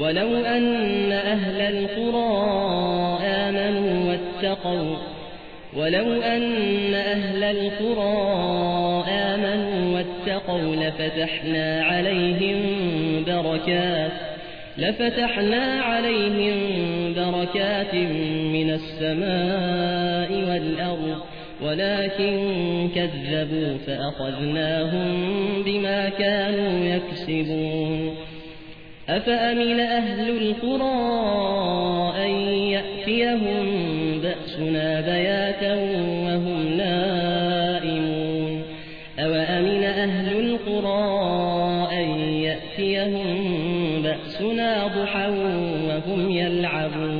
ولو أن أهل القرى آمنوا واتقوا ولو أن أهل القرى آمنوا واتقوا لفتحنا عليهم بركات لفتحنا عليهم بركات من السماء والأرض ولكن كذبوا فأخذناهم بما كانوا يكسبون. أفأمن أهل القرى أن يأتيهم بأسنا بياتا وهم نائمون؟ أوأمن أهل القرى أن يأتيهم بأسنا ضحى وهم يلعبون؟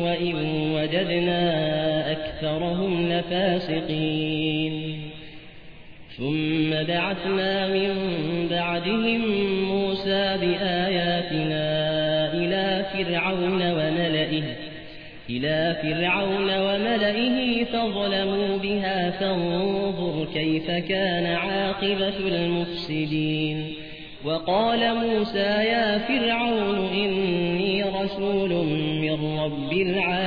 وجدنا أكثرهم لفاسقين. ثم بعثنا من بعدهم موسى بآياتنا إلى فرعون وملئه إلى فرعون وملئه فظلموا بها فانظر كيف كان عاقبة المفسدين. وقال موسى يا فرعون إني رسول من رب العالمين.